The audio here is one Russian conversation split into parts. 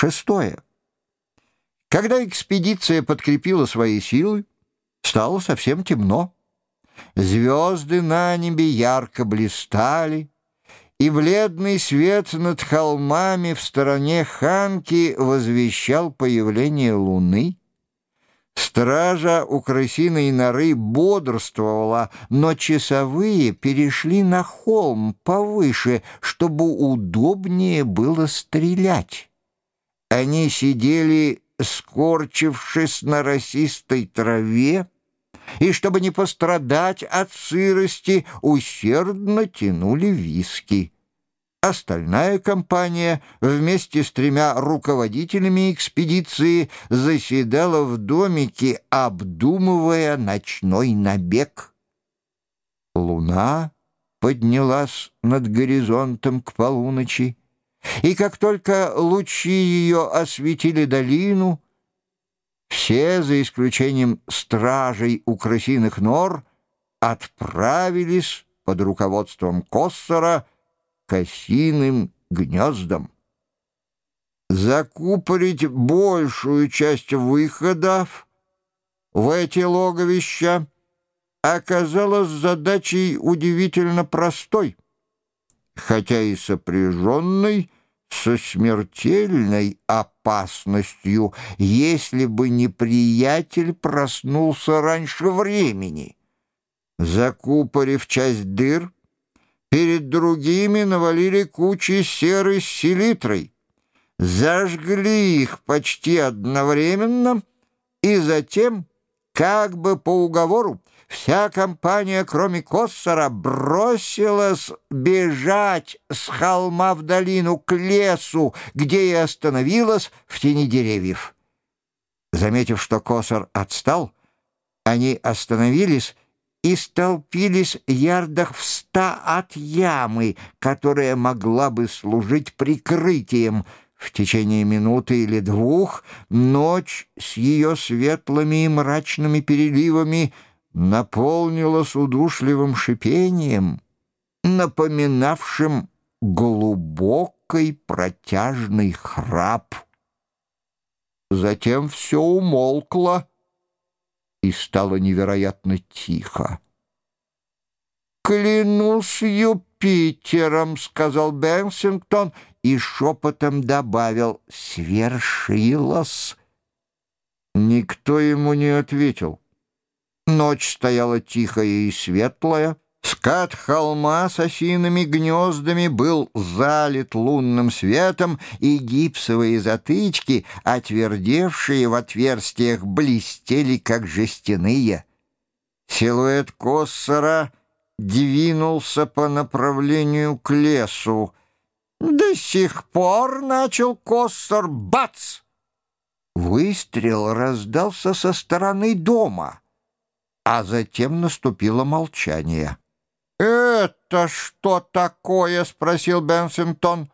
Шестое. Когда экспедиция подкрепила свои силы, стало совсем темно. Звезды на небе ярко блистали, и бледный свет над холмами в стороне Ханки возвещал появление луны. Стража у крысиной норы бодрствовала, но часовые перешли на холм повыше, чтобы удобнее было стрелять. Они сидели, скорчившись на росистой траве, и, чтобы не пострадать от сырости, усердно тянули виски. Остальная компания вместе с тремя руководителями экспедиции заседала в домике, обдумывая ночной набег. Луна поднялась над горизонтом к полуночи, и как только лучи ее осветили долину, все, за исключением стражей у крысиных нор, отправились под руководством Коссора к осиным гнездам. Закупорить большую часть выходов в эти логовища оказалось задачей удивительно простой, хотя и сопряженной со смертельной опасностью, если бы неприятель проснулся раньше времени. Закупорив часть дыр, перед другими навалили кучи серы с селитрой, зажгли их почти одновременно и затем, как бы по уговору, Вся компания, кроме Коссора, бросилась бежать с холма в долину к лесу, где и остановилась в тени деревьев. Заметив, что Коссор отстал, они остановились и столпились ярдах в ста от ямы, которая могла бы служить прикрытием. В течение минуты или двух ночь с ее светлыми и мрачными переливами — наполнилось удушливым шипением, напоминавшим глубокий протяжный храп. Затем все умолкло и стало невероятно тихо. «Клянусь Юпитером», — сказал Бенсингтон и шепотом добавил «свершилось». Никто ему не ответил. Ночь стояла тихая и светлая. Скат холма с осиными гнездами был залит лунным светом, и гипсовые затычки, отвердевшие в отверстиях, блестели, как жестяные. Силуэт Коссора двинулся по направлению к лесу. «До сих пор начал Коссор бац!» Выстрел раздался со стороны дома — а затем наступило молчание. «Это что такое?» — спросил Бенсингтон.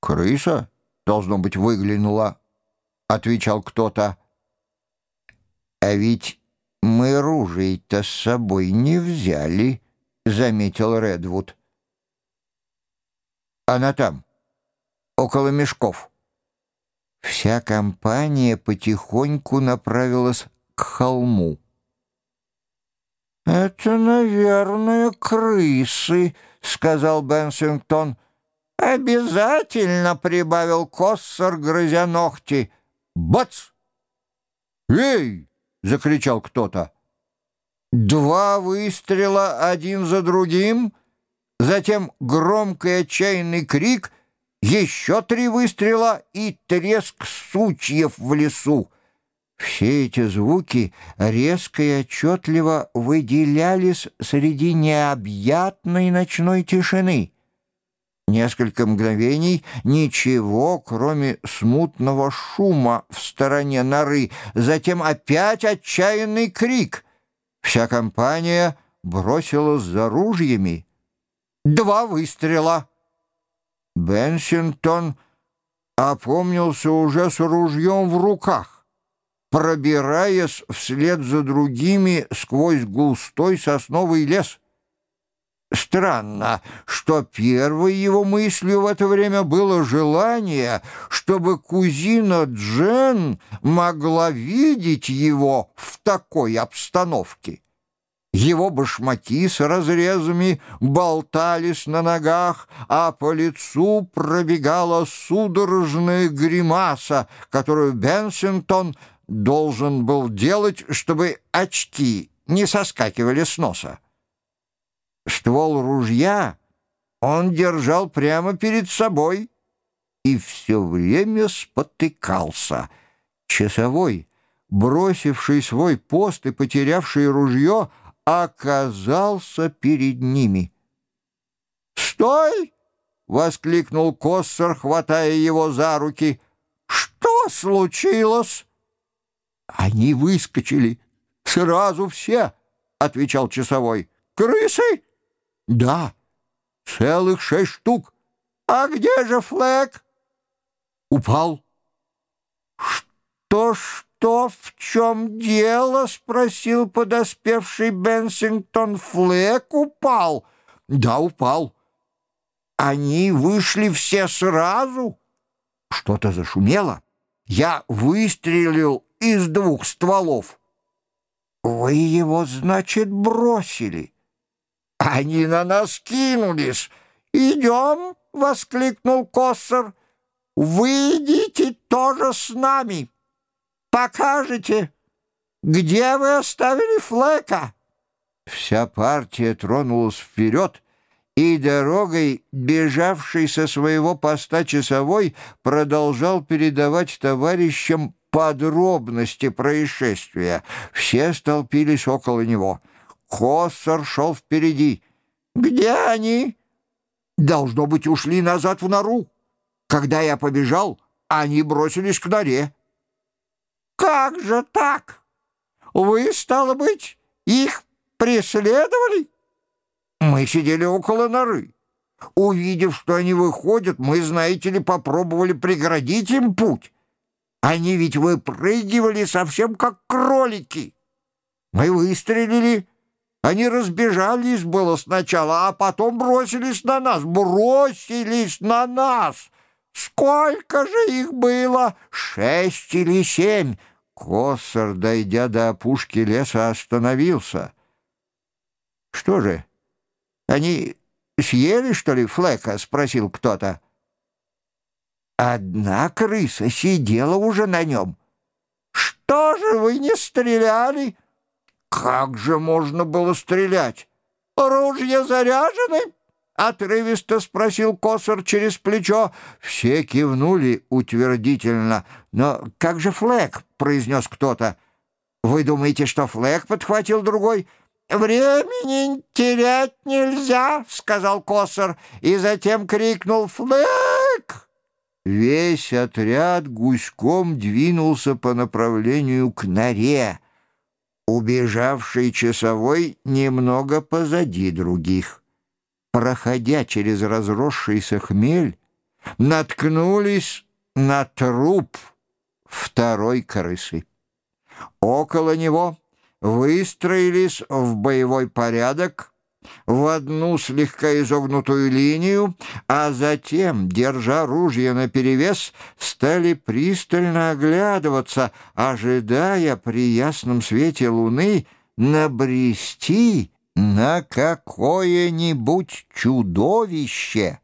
«Крыса, должно быть, выглянула», — отвечал кто-то. «А ведь мы ружей-то с собой не взяли», — заметил Редвуд. «Она там, около мешков». Вся компания потихоньку направилась к холму. «Это, наверное, крысы», — сказал Бенсингтон. «Обязательно», — прибавил Коссор, грызя ногти. «Бац!» «Эй!» — закричал кто-то. Два выстрела один за другим, затем громкий отчаянный крик, еще три выстрела и треск сучьев в лесу. Все эти звуки резко и отчетливо выделялись среди необъятной ночной тишины. Несколько мгновений ничего, кроме смутного шума в стороне норы, затем опять отчаянный крик. Вся компания бросилась за ружьями. Два выстрела. Бенсингтон опомнился уже с ружьем в руках пробираясь вслед за другими сквозь густой сосновый лес. Странно, что первой его мыслью в это время было желание, чтобы кузина Джен могла видеть его в такой обстановке. Его башмаки с разрезами болтались на ногах, а по лицу пробегала судорожная гримаса, которую Бенсингтон должен был делать, чтобы очки не соскакивали с носа. Ствол ружья он держал прямо перед собой и все время спотыкался. Часовой, бросивший свой пост и потерявший ружье, оказался перед ними. «Стой!» — воскликнул Коссор, хватая его за руки. «Что случилось?» «Они выскочили. Сразу все!» — отвечал часовой. «Крысы?» «Да, целых шесть штук. А где же Флэк?» «Упал». «Что, что, в чем дело?» — спросил подоспевший Бенсингтон. «Флэк упал?» «Да, упал». «Они вышли все сразу?» Что-то зашумело. Я выстрелил из двух стволов. «Вы его, значит, бросили?» Они на нас кинулись. «Идем!» — воскликнул Коссор. «Вы идите тоже с нами. Покажете, где вы оставили Флека?» Вся партия тронулась вперед, и дорогой, бежавший со своего поста часовой, продолжал передавать товарищам подробности происшествия. Все столпились около него — Коссор шел впереди. «Где они?» «Должно быть, ушли назад в нору. Когда я побежал, они бросились к норе». «Как же так? Вы, стало быть, их преследовали?» «Мы сидели около норы. Увидев, что они выходят, мы, знаете ли, попробовали преградить им путь. Они ведь выпрыгивали совсем как кролики. Мы выстрелили, они разбежались было сначала, а потом бросились на нас, бросились на нас. Сколько же их было? Шесть или семь? Коссор, дойдя до опушки леса, остановился. Что же, они съели, что ли, Флека? — спросил кто-то. Одна крыса сидела уже на нем. Что же вы не стреляли? Как же можно было стрелять? Ружья заряжены? Отрывисто спросил Косар через плечо. Все кивнули утвердительно. Но как же Флэк? произнес кто-то. Вы думаете, что Флэк подхватил другой? «Времени терять нельзя», — сказал Косар, и затем крикнул «Флэк!». Весь отряд гуськом двинулся по направлению к норе убежавший часовой немного позади других. Проходя через разросшийся хмель, наткнулись на труп второй крысы. Около него выстроились в боевой порядок в одну слегка изогнутую линию, а затем, держа ружья наперевес, стали пристально оглядываться, ожидая при ясном свете луны набрести на какое-нибудь чудовище,